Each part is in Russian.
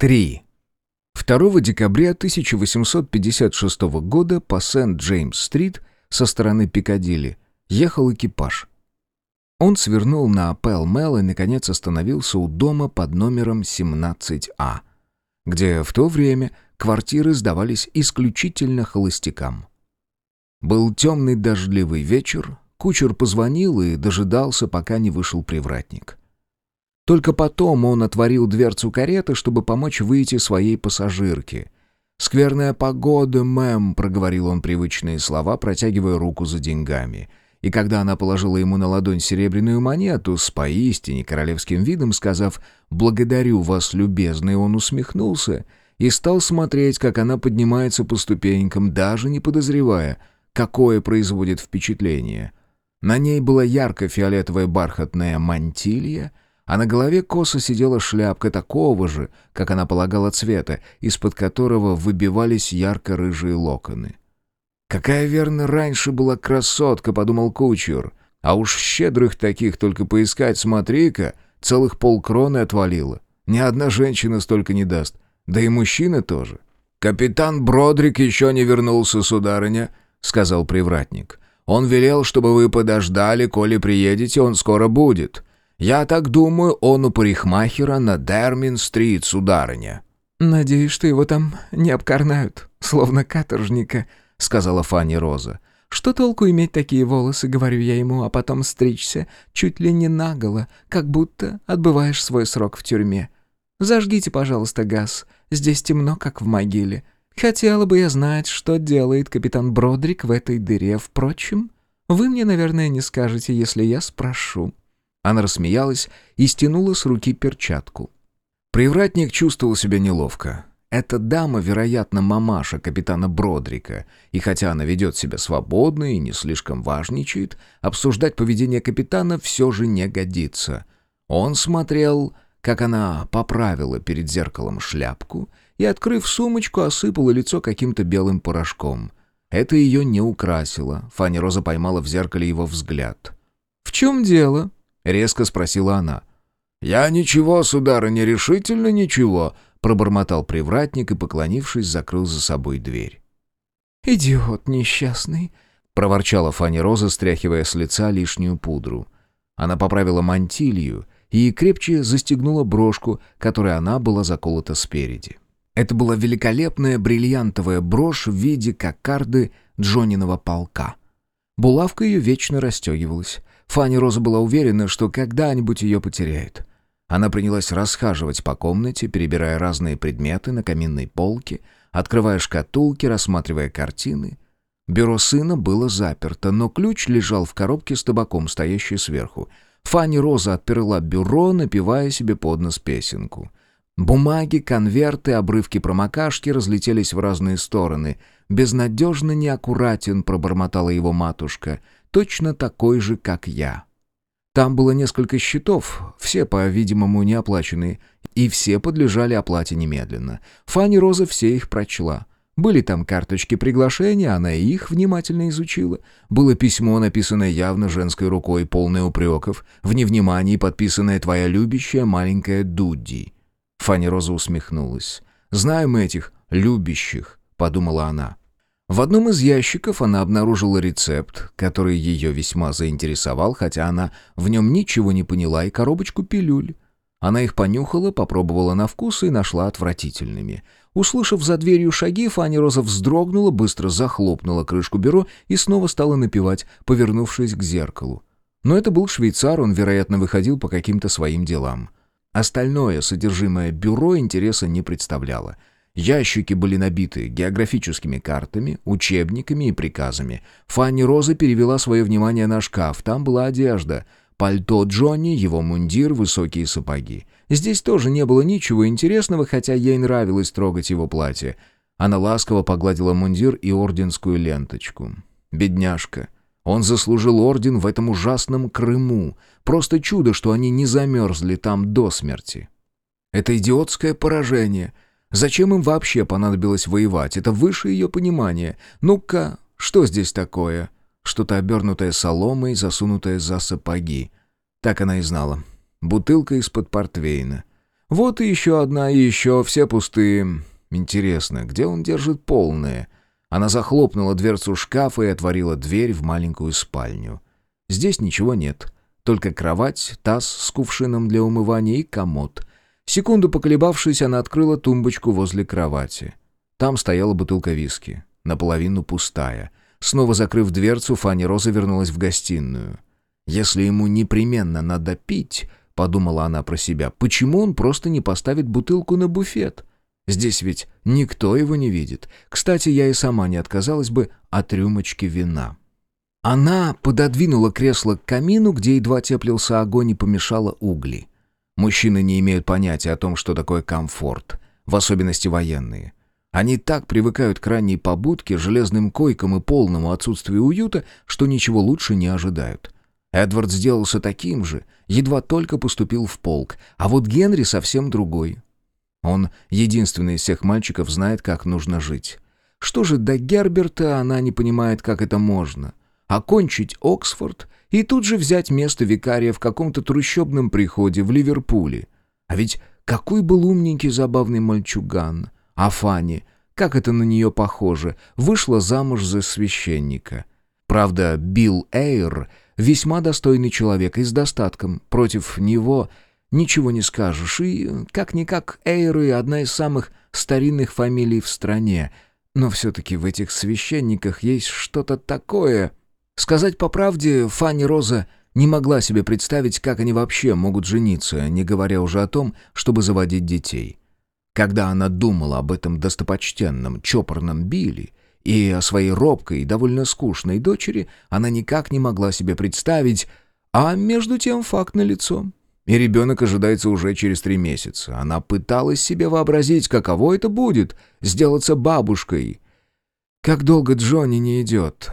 3. 2 декабря 1856 года по Сент-Джеймс-стрит со стороны Пикадилли ехал экипаж. Он свернул на Пэл-Мэл и, наконец, остановился у дома под номером 17А, где в то время квартиры сдавались исключительно холостякам. Был темный дождливый вечер, кучер позвонил и дожидался, пока не вышел привратник. Только потом он отворил дверцу кареты, чтобы помочь выйти своей пассажирке. «Скверная погода, мэм», — проговорил он привычные слова, протягивая руку за деньгами. И когда она положила ему на ладонь серебряную монету с поистине королевским видом, сказав «Благодарю вас, любезный», он усмехнулся и стал смотреть, как она поднимается по ступенькам, даже не подозревая, какое производит впечатление. На ней была ярко-фиолетовая бархатная мантилья — а на голове косо сидела шляпка такого же, как она полагала цвета, из-под которого выбивались ярко-рыжие локоны. «Какая, верно, раньше была красотка», — подумал кучер. «А уж щедрых таких только поискать, смотри-ка, целых полкроны отвалило. Ни одна женщина столько не даст, да и мужчина тоже». «Капитан Бродрик еще не вернулся, сударыня», — сказал привратник. «Он велел, чтобы вы подождали, коли приедете, он скоро будет. Я так думаю, он у парикмахера на Дермин-стрит, сударыня». «Надеюсь, что его там не обкорнают, словно каторжника», — сказала Фанни Роза. «Что толку иметь такие волосы, — говорю я ему, — а потом стричься чуть ли не наголо, как будто отбываешь свой срок в тюрьме. Зажгите, пожалуйста, газ, здесь темно, как в могиле. Хотела бы я знать, что делает капитан Бродрик в этой дыре. Впрочем, вы мне, наверное, не скажете, если я спрошу». Она рассмеялась и стянула с руки перчатку. Привратник чувствовал себя неловко. Эта дама, вероятно, мамаша капитана Бродрика, и хотя она ведет себя свободно и не слишком важничает, обсуждать поведение капитана все же не годится. Он смотрел, как она поправила перед зеркалом шляпку и, открыв сумочку, осыпала лицо каким-то белым порошком. Это ее не украсило. Фанни Роза поймала в зеркале его взгляд. «В чем дело?» Резко спросила она. «Я ничего, сударыня, решительно ничего», — пробормотал привратник и, поклонившись, закрыл за собой дверь. «Идиот несчастный», — проворчала Фанни Роза, стряхивая с лица лишнюю пудру. Она поправила мантилью и крепче застегнула брошку, которой она была заколота спереди. Это была великолепная бриллиантовая брошь в виде кокарды Джониного полка. Булавка ее вечно расстегивалась. Фанни Роза была уверена, что когда-нибудь ее потеряют. Она принялась расхаживать по комнате, перебирая разные предметы на каминной полке, открывая шкатулки, рассматривая картины. Бюро сына было заперто, но ключ лежал в коробке с табаком, стоящей сверху. Фанни Роза отперла бюро, напевая себе под нос песенку. Бумаги, конверты, обрывки промокашки разлетелись в разные стороны. «Безнадежно неаккуратен», — пробормотала его матушка — точно такой же, как я. Там было несколько счетов, все, по-видимому, неоплаченные, и все подлежали оплате немедленно. Фанни Роза все их прочла. Были там карточки приглашения, она их внимательно изучила. Было письмо, написанное явно женской рукой, полное упреков, в невнимании подписанное «Твоя любящая маленькая Дудди». Фанни Роза усмехнулась. «Знаем этих любящих», — подумала она. В одном из ящиков она обнаружила рецепт, который ее весьма заинтересовал, хотя она в нем ничего не поняла, и коробочку пилюль. Она их понюхала, попробовала на вкус и нашла отвратительными. Услышав за дверью шаги, Фанни Роза вздрогнула, быстро захлопнула крышку бюро и снова стала напевать, повернувшись к зеркалу. Но это был швейцар, он, вероятно, выходил по каким-то своим делам. Остальное содержимое бюро интереса не представляло — Ящики были набиты географическими картами, учебниками и приказами. Фанни Роза перевела свое внимание на шкаф. Там была одежда. Пальто Джонни, его мундир, высокие сапоги. Здесь тоже не было ничего интересного, хотя ей нравилось трогать его платье. Она ласково погладила мундир и орденскую ленточку. «Бедняжка!» Он заслужил орден в этом ужасном Крыму. Просто чудо, что они не замерзли там до смерти. Это идиотское поражение — Зачем им вообще понадобилось воевать? Это выше ее понимания. Ну-ка, что здесь такое? Что-то обернутое соломой, засунутое за сапоги. Так она и знала. Бутылка из-под портвейна. Вот и еще одна, и еще, все пустые. Интересно, где он держит полные? Она захлопнула дверцу шкафа и отворила дверь в маленькую спальню. Здесь ничего нет. Только кровать, таз с кувшином для умывания и комод. Секунду поколебавшись, она открыла тумбочку возле кровати. Там стояла бутылка виски, наполовину пустая. Снова закрыв дверцу, Фанни Роза вернулась в гостиную. «Если ему непременно надо пить», — подумала она про себя, — «почему он просто не поставит бутылку на буфет? Здесь ведь никто его не видит. Кстати, я и сама не отказалась бы от рюмочки вина». Она пододвинула кресло к камину, где едва теплился огонь и помешала угли. Мужчины не имеют понятия о том, что такое комфорт, в особенности военные. Они так привыкают к ранней побудке, железным койкам и полному отсутствию уюта, что ничего лучше не ожидают. Эдвард сделался таким же, едва только поступил в полк, а вот Генри совсем другой. Он единственный из всех мальчиков знает, как нужно жить. Что же до Герберта, она не понимает, как это можно. Окончить Оксфорд и тут же взять место викария в каком-то трущобном приходе в Ливерпуле. А ведь какой был умненький забавный мальчуган. А Фанни, как это на нее похоже, вышла замуж за священника. Правда, Билл Эйр весьма достойный человек и с достатком. Против него ничего не скажешь. И, как-никак, Эйры — одна из самых старинных фамилий в стране. Но все-таки в этих священниках есть что-то такое... Сказать по правде, Фанни Роза не могла себе представить, как они вообще могут жениться, не говоря уже о том, чтобы заводить детей. Когда она думала об этом достопочтенном, чопорном Билли и о своей робкой и довольно скучной дочери, она никак не могла себе представить, а между тем факт налицо. И ребенок ожидается уже через три месяца. Она пыталась себе вообразить, каково это будет — сделаться бабушкой. Как долго Джонни не идет?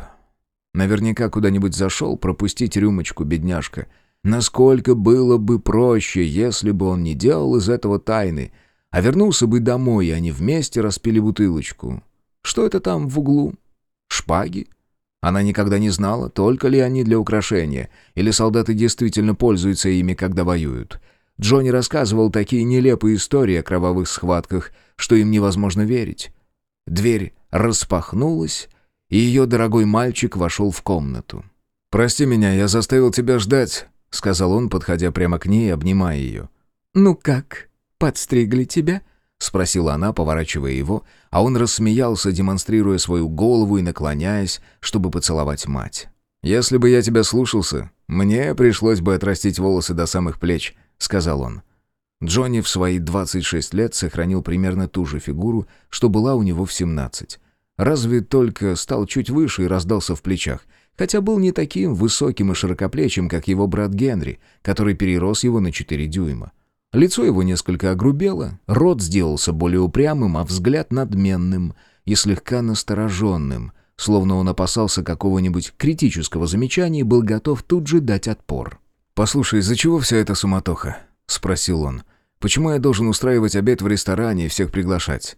Наверняка куда-нибудь зашел пропустить рюмочку, бедняжка. Насколько было бы проще, если бы он не делал из этого тайны, а вернулся бы домой, и они вместе распили бутылочку. Что это там в углу? Шпаги? Она никогда не знала, только ли они для украшения, или солдаты действительно пользуются ими, когда воюют. Джонни рассказывал такие нелепые истории о кровавых схватках, что им невозможно верить. Дверь распахнулась, и ее дорогой мальчик вошел в комнату. «Прости меня, я заставил тебя ждать», — сказал он, подходя прямо к ней и обнимая ее. «Ну как, подстригли тебя?» — спросила она, поворачивая его, а он рассмеялся, демонстрируя свою голову и наклоняясь, чтобы поцеловать мать. «Если бы я тебя слушался, мне пришлось бы отрастить волосы до самых плеч», — сказал он. Джонни в свои 26 лет сохранил примерно ту же фигуру, что была у него в 17. Разве только стал чуть выше и раздался в плечах, хотя был не таким высоким и широкоплечим, как его брат Генри, который перерос его на 4 дюйма. Лицо его несколько огрубело, рот сделался более упрямым, а взгляд надменным и слегка настороженным, словно он опасался какого-нибудь критического замечания и был готов тут же дать отпор. «Послушай, из-за чего вся эта суматоха?» — спросил он. «Почему я должен устраивать обед в ресторане и всех приглашать?»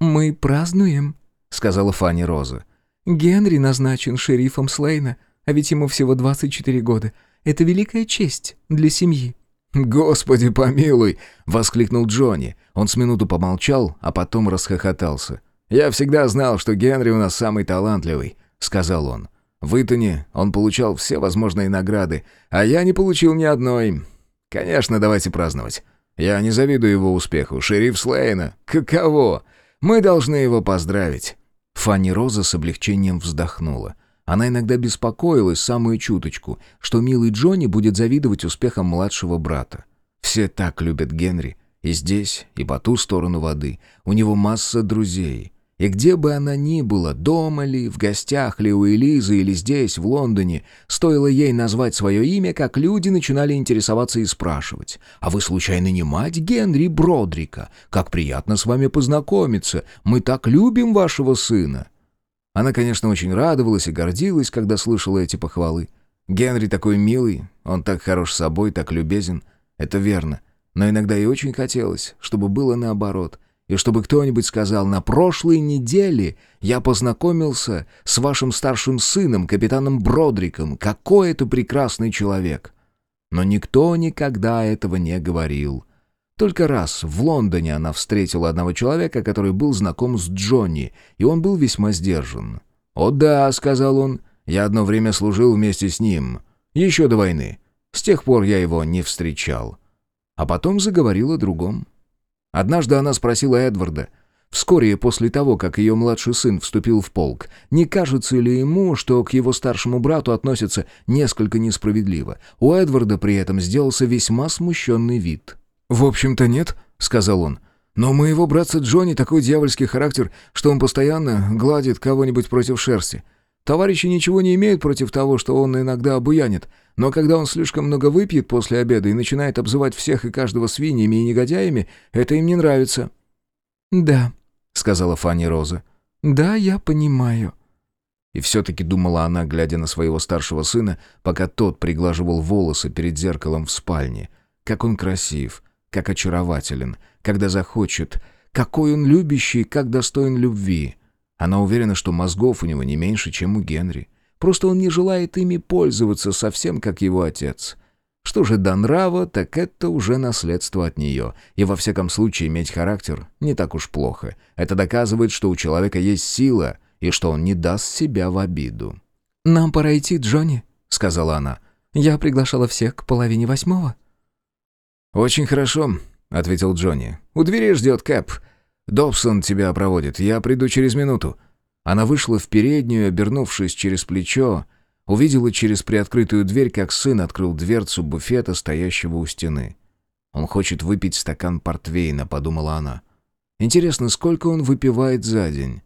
«Мы празднуем», — сказала Фанни Роза. «Генри назначен шерифом Слейна, а ведь ему всего 24 года. Это великая честь для семьи». «Господи помилуй!» — воскликнул Джонни. Он с минуту помолчал, а потом расхохотался. «Я всегда знал, что Генри у нас самый талантливый», — сказал он. В Итоне он получал все возможные награды, а я не получил ни одной. Конечно, давайте праздновать. Я не завидую его успеху. Шериф Слейна. Каково? Мы должны его поздравить». Фанни Роза с облегчением вздохнула. Она иногда беспокоилась самую чуточку, что милый Джонни будет завидовать успехам младшего брата. Все так любят Генри. И здесь, и по ту сторону воды. У него масса друзей. И где бы она ни была, дома ли, в гостях ли у Элизы или здесь, в Лондоне, стоило ей назвать свое имя, как люди начинали интересоваться и спрашивать. «А вы случайно не мать Генри Бродрика? Как приятно с вами познакомиться! Мы так любим вашего сына!» Она, конечно, очень радовалась и гордилась, когда слышала эти похвалы. Генри такой милый, он так хорош собой, так любезен. Это верно. Но иногда и очень хотелось, чтобы было наоборот — и чтобы кто-нибудь сказал, на прошлой неделе я познакомился с вашим старшим сыном, капитаном Бродриком, какой это прекрасный человек. Но никто никогда этого не говорил. Только раз в Лондоне она встретила одного человека, который был знаком с Джонни, и он был весьма сдержан. «О да», — сказал он, — «я одно время служил вместе с ним. Еще до войны. С тех пор я его не встречал». А потом заговорила о другом. Однажды она спросила Эдварда, вскоре после того, как ее младший сын вступил в полк, не кажется ли ему, что к его старшему брату относятся несколько несправедливо. У Эдварда при этом сделался весьма смущенный вид. «В общем-то нет», — сказал он. «Но у моего братца Джонни такой дьявольский характер, что он постоянно гладит кого-нибудь против шерсти. Товарищи ничего не имеют против того, что он иногда обуянит, но когда он слишком много выпьет после обеда и начинает обзывать всех и каждого свиньями и негодяями, это им не нравится». «Да», — сказала Фанни Роза. «Да, я понимаю». И все-таки думала она, глядя на своего старшего сына, пока тот приглаживал волосы перед зеркалом в спальне. Как он красив, как очарователен, когда захочет, какой он любящий, как достоин любви. Она уверена, что мозгов у него не меньше, чем у Генри. Просто он не желает ими пользоваться совсем как его отец. Что же до нрава, так это уже наследство от нее. И во всяком случае иметь характер не так уж плохо. Это доказывает, что у человека есть сила и что он не даст себя в обиду. «Нам пора идти, Джонни», — сказала она. «Я приглашала всех к половине восьмого». «Очень хорошо», — ответил Джонни. «У двери ждет Кэп. Добсон тебя проводит. Я приду через минуту». Она вышла в переднюю, обернувшись через плечо, увидела через приоткрытую дверь, как сын открыл дверцу буфета, стоящего у стены. «Он хочет выпить стакан портвейна», — подумала она. «Интересно, сколько он выпивает за день?»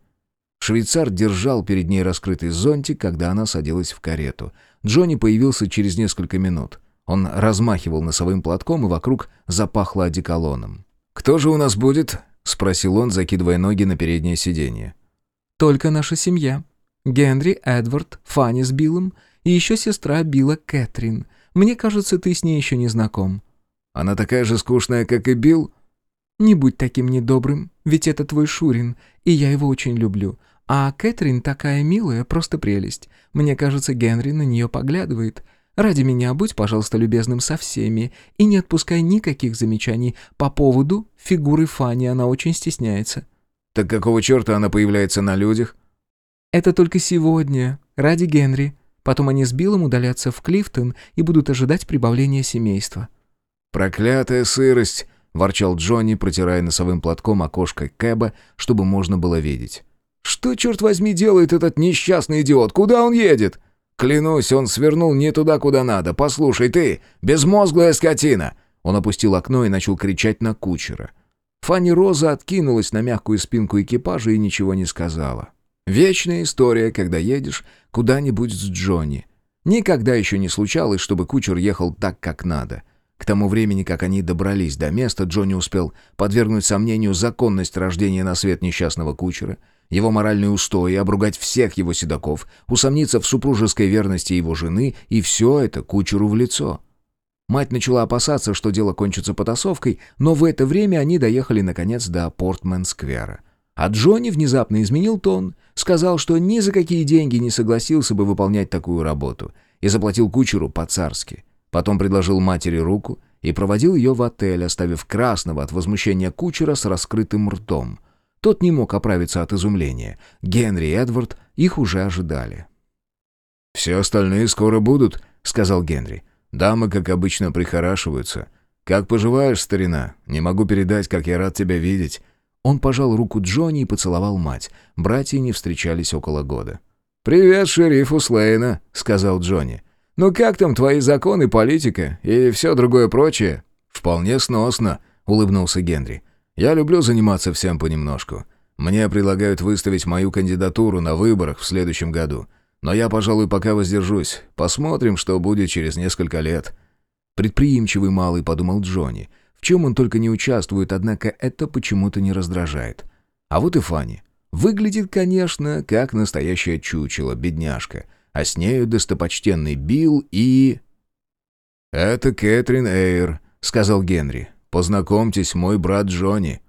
Швейцар держал перед ней раскрытый зонтик, когда она садилась в карету. Джонни появился через несколько минут. Он размахивал носовым платком, и вокруг запахло одеколоном. «Кто же у нас будет?» — спросил он, закидывая ноги на переднее сиденье. «Только наша семья. Генри, Эдвард, Фанни с Биллом и еще сестра Билла Кэтрин. Мне кажется, ты с ней еще не знаком». «Она такая же скучная, как и Билл?» «Не будь таким недобрым, ведь это твой Шурин, и я его очень люблю. А Кэтрин такая милая, просто прелесть. Мне кажется, Генри на нее поглядывает. Ради меня будь, пожалуйста, любезным со всеми и не отпускай никаких замечаний по поводу фигуры Фанни, она очень стесняется». «Так какого черта она появляется на людях?» «Это только сегодня, ради Генри. Потом они с Биллом удалятся в Клифтон и будут ожидать прибавления семейства». «Проклятая сырость!» — ворчал Джонни, протирая носовым платком окошко Кэба, чтобы можно было видеть. «Что, черт возьми, делает этот несчастный идиот? Куда он едет?» Клянусь, он свернул не туда, куда надо. Послушай ты, безмозглая скотина!» Он опустил окно и начал кричать на кучера. Фанни Роза откинулась на мягкую спинку экипажа и ничего не сказала. Вечная история, когда едешь куда-нибудь с Джонни. Никогда еще не случалось, чтобы кучер ехал так, как надо. К тому времени, как они добрались до места, Джонни успел подвергнуть сомнению законность рождения на свет несчастного кучера — его моральные устои, обругать всех его седаков, усомниться в супружеской верности его жены, и все это кучеру в лицо. Мать начала опасаться, что дело кончится потасовкой, но в это время они доехали, наконец, до Портмен-сквера. А Джонни внезапно изменил тон, сказал, что ни за какие деньги не согласился бы выполнять такую работу, и заплатил кучеру по-царски. Потом предложил матери руку и проводил ее в отель, оставив красного от возмущения кучера с раскрытым ртом — тот не мог оправиться от изумления. Генри и Эдвард их уже ожидали. «Все остальные скоро будут», — сказал Генри. «Дамы, как обычно, прихорашиваются. Как поживаешь, старина? Не могу передать, как я рад тебя видеть». Он пожал руку Джонни и поцеловал мать. Братья не встречались около года. «Привет шерифу Слейна», — сказал Джонни. «Ну как там твои законы, политика и все другое прочее?» «Вполне сносно», — улыбнулся Генри. Я люблю заниматься всем понемножку. Мне предлагают выставить мою кандидатуру на выборах в следующем году. Но я, пожалуй, пока воздержусь. Посмотрим, что будет через несколько лет». Предприимчивый малый, подумал Джонни. В чем он только не участвует, однако это почему-то не раздражает. А вот и Фанни. Выглядит, конечно, как настоящее чучело, бедняжка. А с нею достопочтенный Билл и... «Это Кэтрин Эйр», — сказал Генри. Познакомьтесь, мой брат Джонни».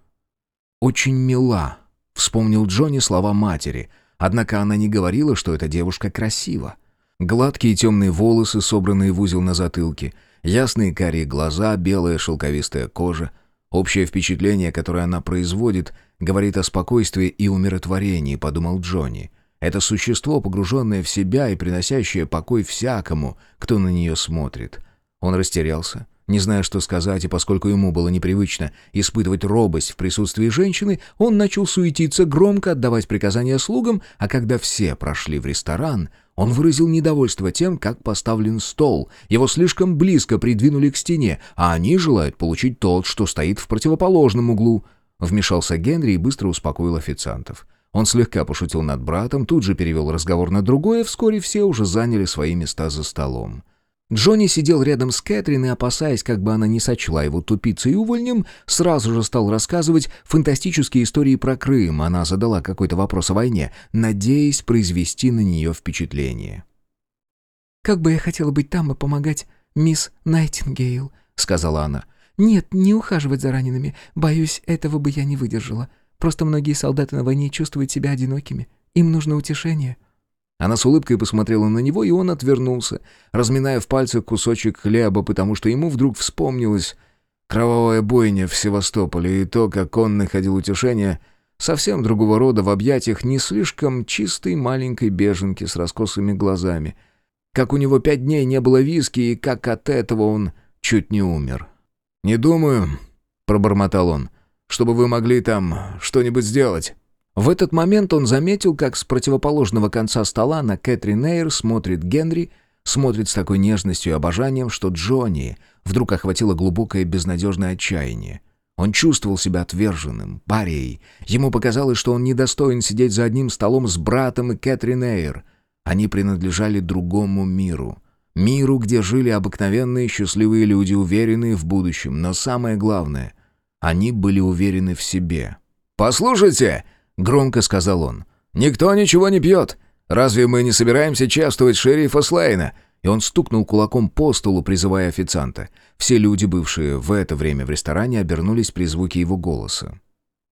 «Очень мила», — вспомнил Джонни слова матери, однако она не говорила, что эта девушка красива. Гладкие темные волосы, собранные в узел на затылке, ясные карие глаза, белая шелковистая кожа. Общее впечатление, которое она производит, говорит о спокойствии и умиротворении, подумал Джонни. Это существо, погруженное в себя и приносящее покой всякому, кто на нее смотрит. Он растерялся, не зная, что сказать, и поскольку ему было непривычно испытывать робость в присутствии женщины, он начал суетиться, громко отдавать приказания слугам, а когда все прошли в ресторан, он выразил недовольство тем, как поставлен стол. Его слишком близко придвинули к стене, а они желают получить тот, что стоит в противоположном углу. Вмешался Генри и быстро успокоил официантов. Он слегка пошутил над братом, тут же перевел разговор на другое, вскоре все уже заняли свои места за столом. Джонни сидел рядом с Кэтрин и, опасаясь, как бы она не сочла его тупицей и увольнем, сразу же стал рассказывать фантастические истории про Крым. Она задала какой-то вопрос о войне, надеясь произвести на нее впечатление. «Как бы я хотела быть там и помогать мисс Найтингейл», — сказала она. «Нет, не ухаживать за ранеными. Боюсь, этого бы я не выдержала. Просто многие солдаты на войне чувствуют себя одинокими. Им нужно утешение». Она с улыбкой посмотрела на него, и он отвернулся, разминая в пальцах кусочек хлеба, потому что ему вдруг вспомнилось кровавая бойня в Севастополе и то, как он находил утешение совсем другого рода в объятиях не слишком чистой маленькой беженки с раскосыми глазами. Как у него пять дней не было виски, и как от этого он чуть не умер. «Не думаю», — пробормотал он, — «чтобы вы могли там что-нибудь сделать». В этот момент он заметил, как с противоположного конца стола на Кэтрин Эйр смотрит Генри, смотрит с такой нежностью и обожанием, что Джонни вдруг охватило глубокое безнадежное отчаяние. Он чувствовал себя отверженным, парией. Ему показалось, что он недостоин сидеть за одним столом с братом и Кэтрин Эйр. Они принадлежали другому миру. Миру, где жили обыкновенные счастливые люди, уверенные в будущем. Но самое главное, они были уверены в себе. «Послушайте!» — громко сказал он. «Никто ничего не пьет. Разве мы не собираемся чествовать шерифа Слейна?» И он стукнул кулаком по столу, призывая официанта. Все люди, бывшие в это время в ресторане, обернулись при звуке его голоса.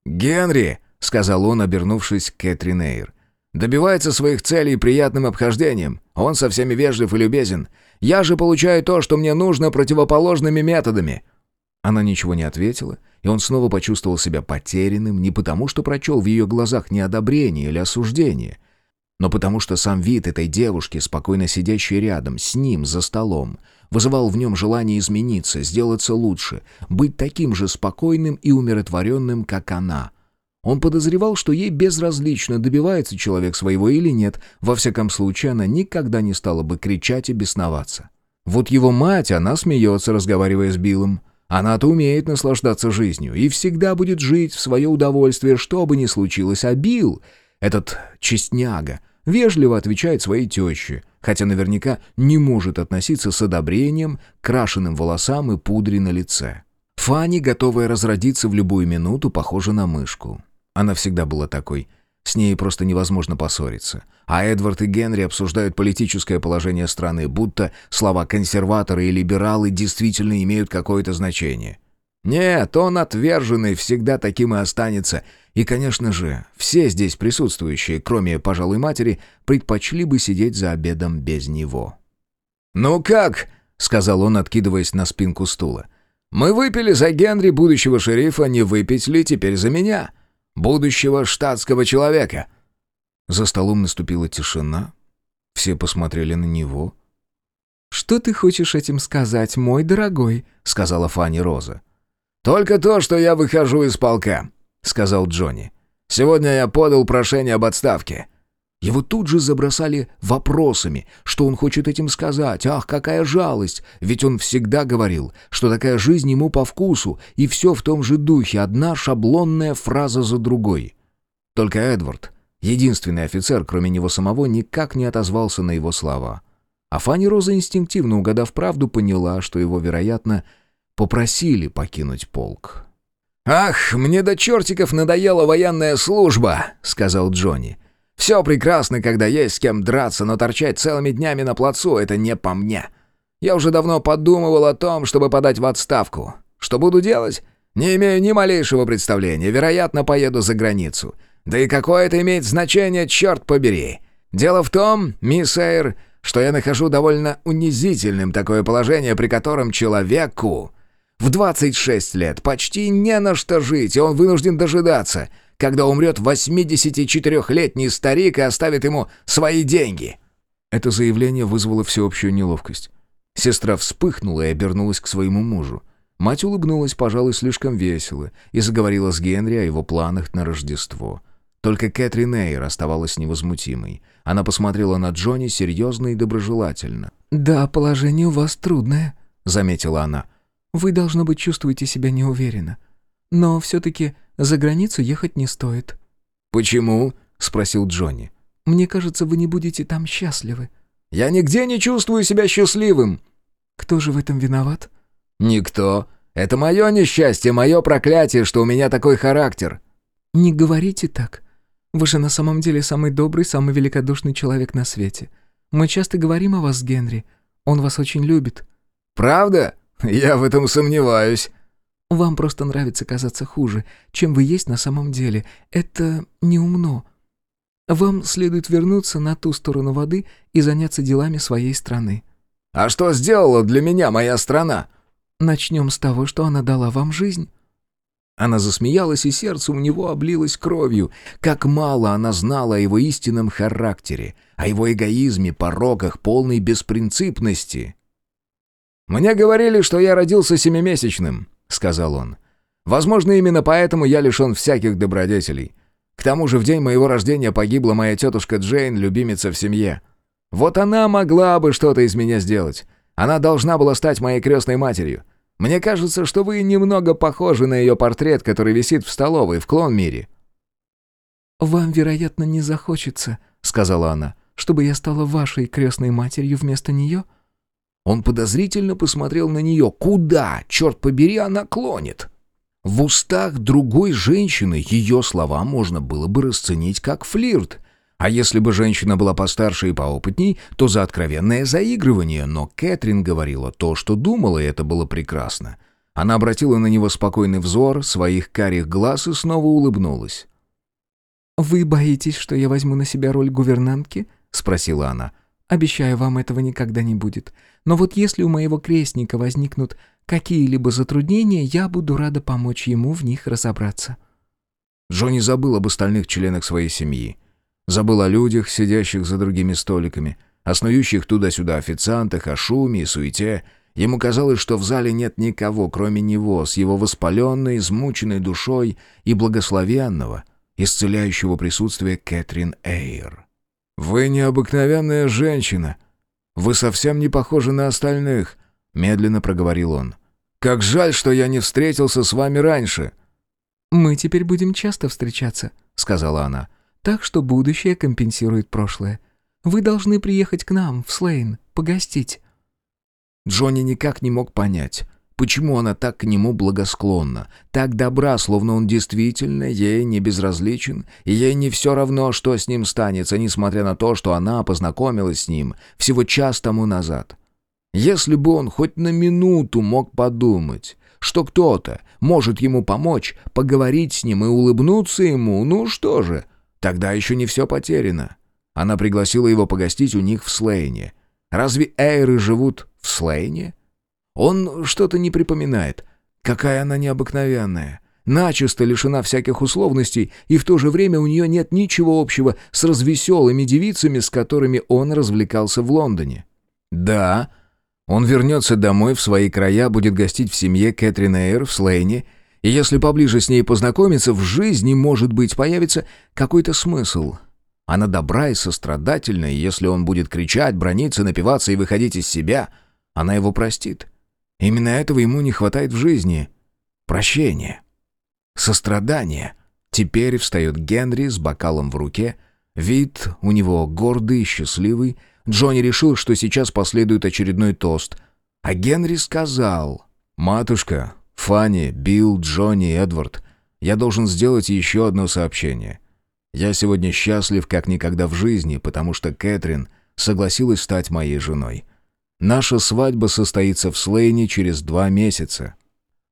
«Генри!» — сказал он, обернувшись к Кэтрин Эйр. «Добивается своих целей приятным обхождением. Он со всеми вежлив и любезен. Я же получаю то, что мне нужно противоположными методами». Она ничего не ответила, — и он снова почувствовал себя потерянным не потому, что прочел в ее глазах неодобрение или осуждение, но потому что сам вид этой девушки, спокойно сидящей рядом, с ним, за столом, вызывал в нем желание измениться, сделаться лучше, быть таким же спокойным и умиротворенным, как она. Он подозревал, что ей безразлично, добивается человек своего или нет, во всяком случае она никогда не стала бы кричать и бесноваться. Вот его мать, она смеется, разговаривая с Биллом. Она-то умеет наслаждаться жизнью и всегда будет жить в свое удовольствие, что бы ни случилось. А Билл, этот честняга, вежливо отвечает своей теще, хотя наверняка не может относиться с одобрением к крашенным волосам и пудре на лице. Фанни, готовая разродиться в любую минуту, похожа на мышку. Она всегда была такой – с ней просто невозможно поссориться. А Эдвард и Генри обсуждают политическое положение страны, будто слова «консерваторы» и «либералы» действительно имеют какое-то значение. Нет, он отверженный, всегда таким и останется. И, конечно же, все здесь присутствующие, кроме, пожалуй, матери, предпочли бы сидеть за обедом без него. «Ну как?» — сказал он, откидываясь на спинку стула. «Мы выпили за Генри, будущего шерифа, не выпить ли теперь за меня?» Будущего штатского человека». За столом наступила тишина. Все посмотрели на него. «Что ты хочешь этим сказать, мой дорогой?» — сказала Фанни Роза. «Только то, что я выхожу из полка», — сказал Джонни. «Сегодня я подал прошение об отставке. Его тут же забросали вопросами, что он хочет этим сказать. Ах, какая жалость! Ведь он всегда говорил, что такая жизнь ему по вкусу, и все в том же духе, одна шаблонная фраза за другой. Только Эдвард, единственный офицер, кроме него самого, никак не отозвался на его слова. А Фанни Роза, инстинктивно угадав правду, поняла, что его, вероятно, попросили покинуть полк. «Ах, мне до чертиков надоела военная служба», — сказал Джонни. Все прекрасно, когда есть с кем драться, но торчать целыми днями на плацу — это не по мне. Я уже давно подумывал о том, чтобы подать в отставку. Что буду делать? Не имею ни малейшего представления. Вероятно, поеду за границу. Да и какое это имеет значение, черт побери. Дело в том, мисс Эйр, что я нахожу довольно унизительным такое положение, при котором человеку В 26 лет почти не на что жить, и он вынужден дожидаться, когда умрет 84-летний старик и оставит ему свои деньги». Это заявление вызвало всеобщую неловкость. Сестра вспыхнула и обернулась к своему мужу. Мать улыбнулась, пожалуй, слишком весело, и заговорила с Генри о его планах на Рождество. Только Кэтрин Эйр оставалась невозмутимой. Она посмотрела на Джонни серьезно и доброжелательно. «Да, положение у вас трудное», — заметила она. «Вы, должно быть, чувствуете себя неуверенно. Но все-таки за границу ехать не стоит». «Почему?» — спросил Джонни. «Мне кажется, вы не будете там счастливы». «Я нигде не чувствую себя счастливым». «Кто же в этом виноват?» «Никто. Это мое несчастье, мое проклятие, что у меня такой характер». «Не говорите так. Вы же на самом деле самый добрый, самый великодушный человек на свете. Мы часто говорим о вас Генри. Он вас очень любит». «Правда? Я в этом сомневаюсь». «Вам просто нравится казаться хуже, чем вы есть на самом деле. Это неумно. Вам следует вернуться на ту сторону воды и заняться делами своей страны». «А что сделала для меня моя страна?» «Начнем с того, что она дала вам жизнь». Она засмеялась, и сердце у него облилось кровью. Как мало она знала о его истинном характере, о его эгоизме, пороках, полной беспринципности. «Мне говорили, что я родился семимесячным», — сказал он. «Возможно, именно поэтому я лишен всяких добродетелей. К тому же в день моего рождения погибла моя тетушка Джейн, любимица в семье. Вот она могла бы что-то из меня сделать. Она должна была стать моей крестной матерью. Мне кажется, что вы немного похожи на ее портрет, который висит в столовой в Клон-мире». «Вам, вероятно, не захочется», — сказала она, «чтобы я стала вашей крестной матерью вместо нее?» Он подозрительно посмотрел на нее. «Куда, черт побери, она клонит?» В устах другой женщины ее слова можно было бы расценить как флирт. А если бы женщина была постарше и поопытней, то за откровенное заигрывание, но Кэтрин говорила то, что думала, и это было прекрасно. Она обратила на него спокойный взор своих карих глаз и снова улыбнулась. «Вы боитесь, что я возьму на себя роль гувернантки?» — спросила она. «Обещаю, вам этого никогда не будет. Но вот если у моего крестника возникнут какие-либо затруднения, я буду рада помочь ему в них разобраться». Джонни забыл об остальных членах своей семьи. Забыл о людях, сидящих за другими столиками, о туда-сюда официантах, о шуме и суете. Ему казалось, что в зале нет никого, кроме него, с его воспаленной, измученной душой и благословенного, исцеляющего присутствия Кэтрин Эйр. «Вы необыкновенная женщина. Вы совсем не похожи на остальных», — медленно проговорил он. «Как жаль, что я не встретился с вами раньше». «Мы теперь будем часто встречаться», — сказала она. Так что будущее компенсирует прошлое. Вы должны приехать к нам, в Слейн, погостить». Джонни никак не мог понять, почему она так к нему благосклонна, так добра, словно он действительно ей не безразличен, ей не все равно, что с ним станется, несмотря на то, что она познакомилась с ним всего час тому назад. Если бы он хоть на минуту мог подумать, что кто-то может ему помочь, поговорить с ним и улыбнуться ему, ну что же, Тогда еще не все потеряно. Она пригласила его погостить у них в Слейне. Разве эйры живут в Слейне? Он что-то не припоминает. Какая она необыкновенная. Начисто лишена всяких условностей, и в то же время у нее нет ничего общего с развеселыми девицами, с которыми он развлекался в Лондоне. Да, он вернется домой в свои края, будет гостить в семье Кэтрин Эйр в Слейне — и если поближе с ней познакомиться, в жизни, может быть, появится какой-то смысл. Она добра и сострадательна, и если он будет кричать, брониться, напиваться и выходить из себя, она его простит. Именно этого ему не хватает в жизни. Прощения. Сострадания. Теперь встает Генри с бокалом в руке. Вид у него гордый счастливый. Джонни решил, что сейчас последует очередной тост. А Генри сказал... «Матушка, Фанни, Билл, Джонни, Эдвард, я должен сделать еще одно сообщение. Я сегодня счастлив как никогда в жизни, потому что Кэтрин согласилась стать моей женой. Наша свадьба состоится в Слейне через два месяца».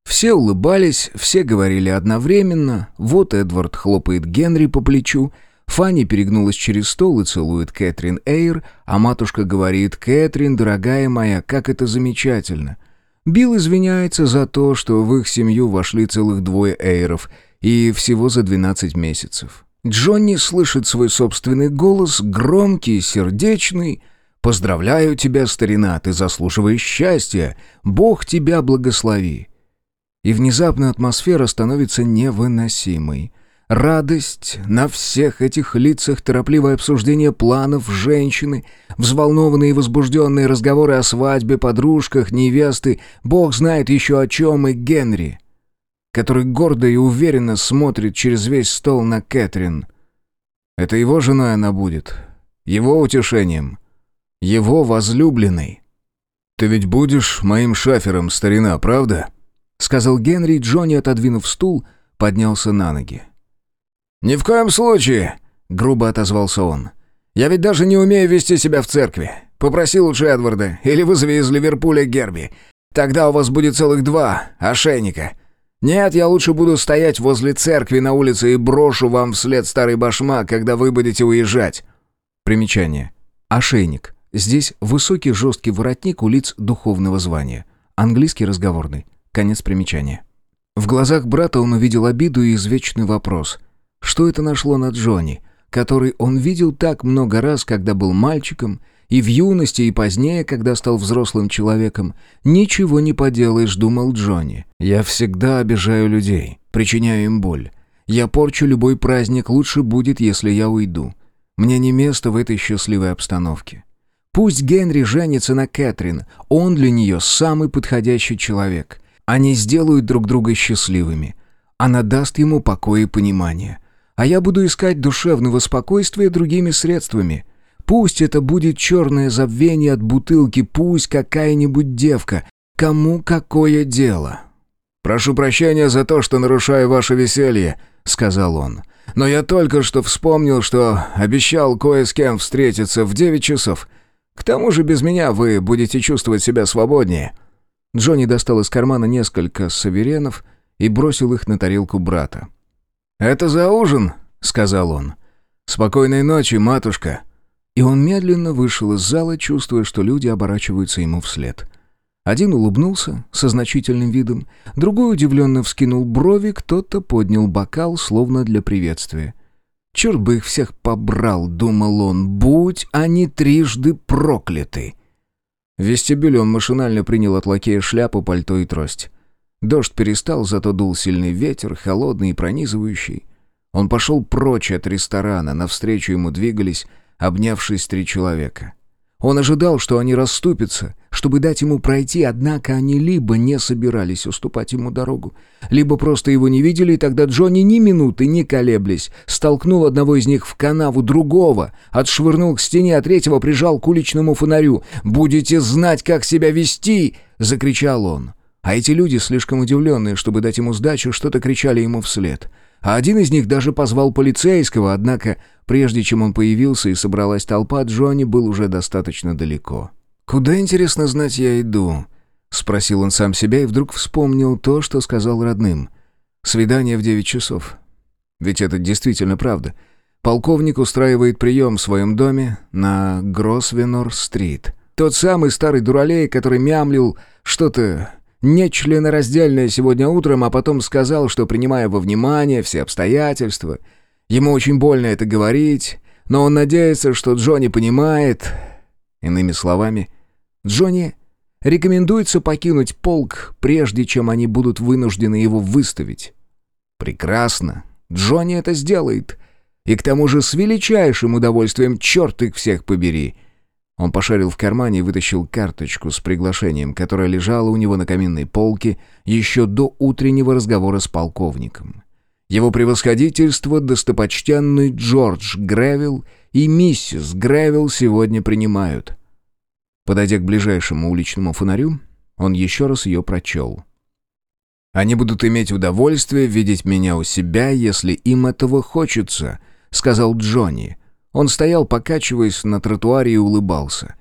Все улыбались, все говорили одновременно. Вот Эдвард хлопает Генри по плечу, Фанни перегнулась через стол и целует Кэтрин Эйр, а матушка говорит «Кэтрин, дорогая моя, как это замечательно! Билл извиняется за то, что в их семью вошли целых двое эйров, и всего за 12 месяцев. Джонни слышит свой собственный голос, громкий, сердечный. «Поздравляю тебя, старина, ты заслуживаешь счастья. Бог тебя благослови». И внезапно атмосфера становится невыносимой. Радость на всех этих лицах, торопливое обсуждение планов женщины, взволнованные и возбужденные разговоры о свадьбе, подружках, невесты, бог знает еще о чем, и Генри, который гордо и уверенно смотрит через весь стол на Кэтрин. Это его женой она будет, его утешением, его возлюбленной. «Ты ведь будешь моим шафером, старина, правда?» — сказал Генри, Джонни, отодвинув стул, поднялся на ноги. «Ни в коем случае!» — грубо отозвался он. «Я ведь даже не умею вести себя в церкви. Попроси лучше Эдварда или вызови из Ливерпуля Герби. Тогда у вас будет целых два ошейника. Нет, я лучше буду стоять возле церкви на улице и брошу вам вслед старый башмак, когда вы будете уезжать». Примечание. Ошейник. Здесь высокий жесткий воротник у лиц духовного звания. Английский разговорный. Конец примечания. В глазах брата он увидел обиду и извечный вопрос. Что это нашло на Джонни, который он видел так много раз, когда был мальчиком, и в юности, и позднее, когда стал взрослым человеком. «Ничего не поделаешь», — думал Джонни. «Я всегда обижаю людей, причиняю им боль. Я порчу любой праздник, лучше будет, если я уйду. Мне не место в этой счастливой обстановке. Пусть Генри женится на Кэтрин, он для нее самый подходящий человек. Они сделают друг друга счастливыми. Она даст ему покой и понимание. А я буду искать душевного спокойствия другими средствами. Пусть это будет черное забвение от бутылки, пусть какая-нибудь девка. Кому какое дело?» «Прошу прощения за то, что нарушаю ваше веселье», — сказал он. «Но я только что вспомнил, что обещал кое с кем встретиться в девять часов. К тому же без меня вы будете чувствовать себя свободнее». Джонни достал из кармана несколько саверенов и бросил их на тарелку брата. «Это за ужин», — сказал он. «Спокойной ночи, матушка». И он медленно вышел из зала, чувствуя, что люди оборачиваются ему вслед. Один улыбнулся со значительным видом, другой удивленно вскинул брови, кто-то поднял бокал, словно для приветствия. «Черт бы их всех побрал», — думал он, — «будь они трижды прокляты». В вестибюле он машинально принял от лакея шляпу, пальто и трость. Дождь перестал, зато дул сильный ветер, холодный и пронизывающий. Он пошел прочь от ресторана, навстречу ему двигались, обнявшись три человека. Он ожидал, что они расступятся, чтобы дать ему пройти, однако они либо не собирались уступать ему дорогу, либо просто его не видели, и тогда Джонни ни минуты не колеблясь, столкнул одного из них в канаву, другого, отшвырнул к стене, а третьего прижал к уличному фонарю. «Будете знать, как себя вести!» — закричал он. А эти люди, слишком удивленные, чтобы дать ему сдачу, что-то кричали ему вслед. А один из них даже позвал полицейского, однако, прежде чем он появился и собралась толпа, Джонни был уже достаточно далеко. «Куда, интересно знать, я иду?» — спросил он сам себя и вдруг вспомнил то, что сказал родным. «Свидание в девять часов». Ведь это действительно правда. Полковник устраивает прием в своем доме на Гросвенор-стрит. Тот самый старый дуралей, который мямлил что-то нечленораздельное сегодня утром, а потом сказал, что, принимая во внимание все обстоятельства, ему очень больно это говорить, но он надеется, что Джонни понимает. Иными словами, Джонни рекомендуется покинуть полк, прежде чем они будут вынуждены его выставить. Прекрасно. Джонни это сделает. И к тому же с величайшим удовольствием, черт их всех побери — он пошарил в кармане и вытащил карточку с приглашением, которая лежала у него на каминной полке еще до утреннего разговора с полковником. Его превосходительство, достопочтенный Джордж Гревилл и миссис Гревилл сегодня принимают. Подойдя к ближайшему уличному фонарю, он еще раз ее прочел. «Они будут иметь удовольствие видеть меня у себя, если им этого хочется», — сказал Джонни, он стоял, покачиваясь на тротуаре и улыбался.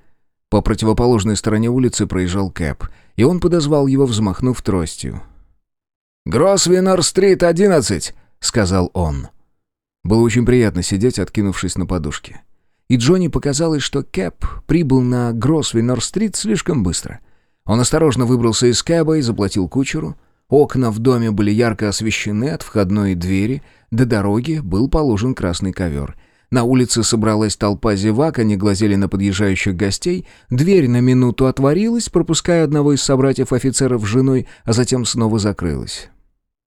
По противоположной стороне улицы проезжал Кэп, и он подозвал его, взмахнув тростью. «Гроссвеннер-стрит, 11!» — сказал он. Было очень приятно сидеть, откинувшись на подушке. И Джонни показалось, что Кэп прибыл на Гроссвеннер-стрит слишком быстро. Он осторожно выбрался из кэба и заплатил кучеру. Окна в доме были ярко освещены от входной двери, до дороги был положен красный ковер. На улице собралась толпа зевак, они глазели на подъезжающих гостей. Дверь на минуту отворилась, пропуская одного из собратьев-офицеров с женой, а затем снова закрылась.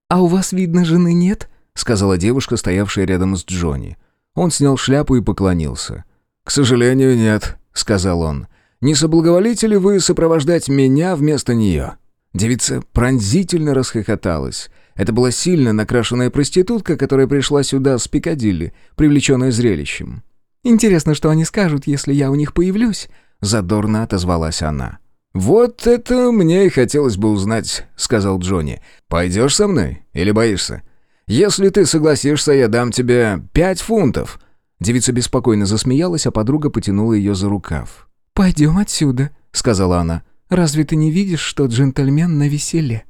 «А у вас, видно, жены нет?» — сказала девушка, стоявшая рядом с Джонни. Он снял шляпу и поклонился. «К сожалению, нет», — сказал он. «Не соблаговолите ли вы сопровождать меня вместо нее?» Девица пронзительно расхохоталась. Это была сильно накрашенная проститутка, которая пришла сюда с Пикадилли, привлеченная зрелищем. «Интересно, что они скажут, если я у них появлюсь?» Задорно отозвалась она. «Вот это мне и хотелось бы узнать», — сказал Джонни. «Пойдешь со мной или боишься? Если ты согласишься, я дам тебе пять фунтов». Девица беспокойно засмеялась, а подруга потянула ее за рукав. «Пойдем отсюда», — сказала она. Разве ты не видишь, что джентльмен на веселе?»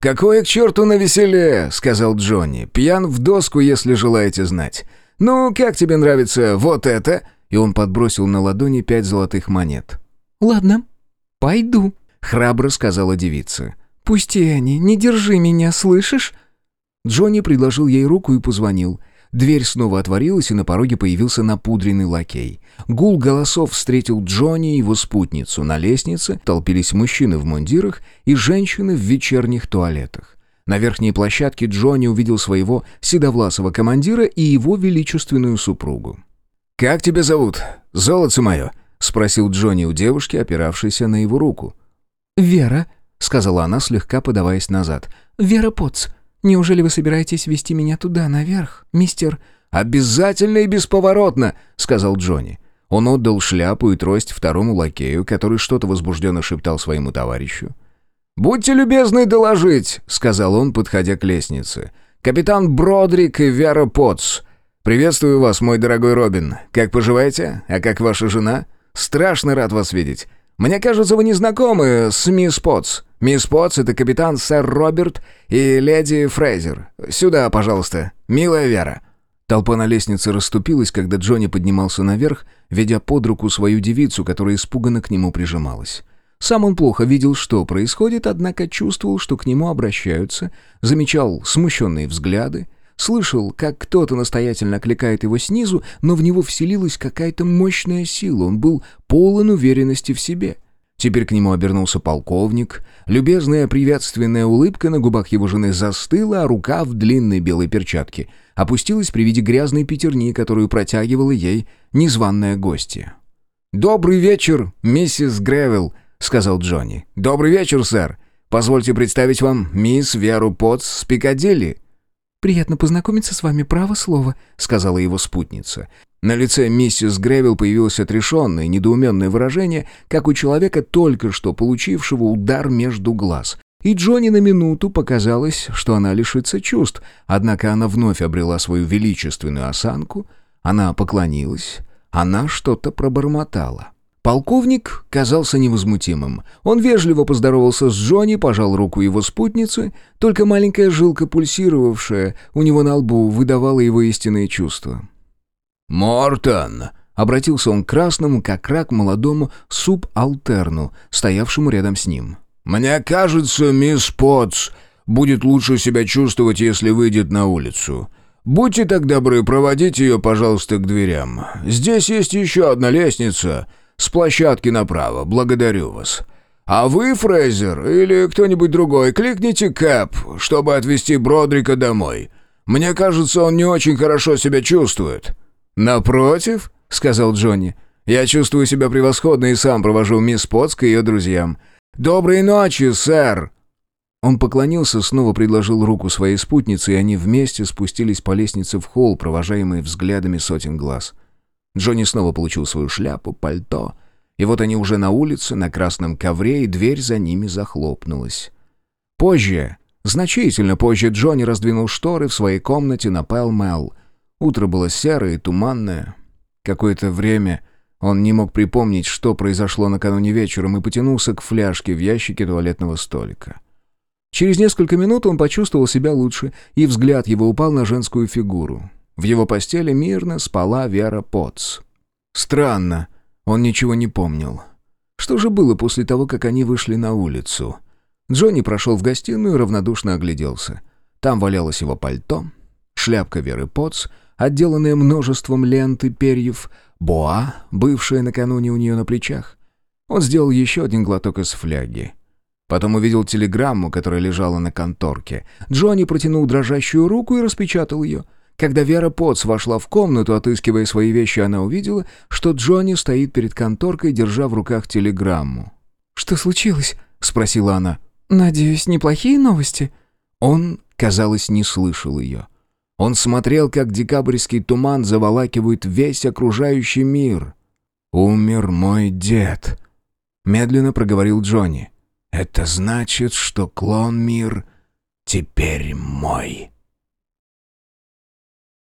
«Какое к черту на веселе?» — сказал Джонни. «Пьян в доску, если желаете знать. Ну, как тебе нравится вот это?» И он подбросил на ладони пять золотых монет. «Ладно, пойду», — храбро сказала девица. «Пусти они, не держи меня, слышишь?» Джонни предложил ей руку и позвонил. Дверь снова отворилась, и на пороге появился напудренный лакей. Гул голосов встретил Джонни и его спутницу. На лестнице толпились мужчины в мундирах и женщины в вечерних туалетах. На верхней площадке Джонни увидел своего седовласого командира и его величественную супругу. «Как тебя зовут, золотце мое?» — спросил Джонни у девушки, опиравшейся на его руку. «Вера», — сказала она, слегка подаваясь назад. «Вера Потц. Неужели вы собираетесь вести меня туда, наверх, мистер...» «Обязательно и бесповоротно», — сказал Джонни. Он отдал шляпу и трость второму лакею, который что-то возбужденно шептал своему товарищу. «Будьте любезны доложить», — сказал он, подходя к лестнице. «Капитан Бродрик и Вера Потс. Приветствую вас, мой дорогой Робин. Как поживаете? А как ваша жена? Страшно рад вас видеть. Мне кажется, вы не знакомы с мисс Потс. Мисс Потс — это капитан сэр Роберт и леди Фрейзер. Сюда, пожалуйста, милая Вера». Толпа на лестнице расступилась, когда Джонни поднимался наверх, ведя под руку свою девицу, которая испуганно к нему прижималась. Сам он плохо видел, что происходит, однако чувствовал, что к нему обращаются, замечал смущенные взгляды, слышал, как кто-то настоятельно окликает его снизу, но в него вселилась какая-то мощная сила, он был полон уверенности в себе — Теперь к нему обернулся полковник. Любезная приветственная улыбка на губах его жены застыла, а рука в длинной белой перчатке опустилась при виде грязной пятерни, которую протягивала ей незваная гостья. «Добрый вечер, миссис Гревилл», — сказал Джонни. «Добрый вечер, сэр. Позвольте представить вам мисс Веру Потс с Пикадилли». «Приятно познакомиться с вами, право слово», — сказала его спутница. На лице миссис Гревилл появилось отрешенное, недоуменное выражение, как у человека, только что получившего удар между глаз. И Джонни на минуту показалось, что она лишится чувств, однако она вновь обрела свою величественную осанку, она поклонилась, она что-то пробормотала. Полковник казался невозмутимым. Он вежливо поздоровался с Джонни, пожал руку его спутницы, только маленькая жилка, пульсировавшая у него на лбу, выдавала его истинные чувства. «Мортон!» — обратился он к красному, как рак, молодому субалтерну, стоявшему рядом с ним. «Мне кажется, мисс Потс будет лучше себя чувствовать, если выйдет на улицу. Будьте так добры, проводите ее, пожалуйста, к дверям. Здесь есть еще одна лестница. С площадки направо. Благодарю вас. А вы, Фрейзер, или кто-нибудь другой, кликните Кэп, чтобы отвезти Бродрика домой. Мне кажется, он не очень хорошо себя чувствует». «Напротив», — сказал Джонни, — «я чувствую себя превосходно и сам провожу мисс Потс к ее друзьям. Доброй ночи, сэр!» Он поклонился, снова предложил руку своей спутнице, и они вместе спустились по лестнице в холл, провожаемые взглядами сотен глаз. Джонни снова получил свою шляпу, пальто, и вот они уже на улице, на красном ковре, и дверь за ними захлопнулась. Позже, значительно позже, Джонни раздвинул шторы в своей комнате на Пэл-Мэл — Утро было серое и туманное. Какое-то время он не мог припомнить, что произошло накануне вечером, и потянулся к фляжке в ящике туалетного столика. Через несколько минут он почувствовал себя лучше, и взгляд его упал на женскую фигуру. В его постели мирно спала Вера Потц. Странно, он ничего не помнил. Что же было после того, как они вышли на улицу? Джонни прошел в гостиную и равнодушно огляделся. Там валялось его пальто, шляпка Веры Потц, отделанная множеством лент и перьев, боа, бывшая накануне у нее на плечах. Он сделал еще один глоток из фляги. Потом увидел телеграмму, которая лежала на конторке. Джонни протянул дрожащую руку и распечатал ее. Когда Вера Потс вошла в комнату, отыскивая свои вещи, она увидела, что Джонни стоит перед конторкой, держа в руках телеграмму. «Что случилось?» — спросила она. «Надеюсь, неплохие новости?» Он, казалось, не слышал ее. Он смотрел, как декабрьский туман заволакивает весь окружающий мир. «Умер мой дед», — медленно проговорил Джонни. «Это значит, что клон мир теперь мой».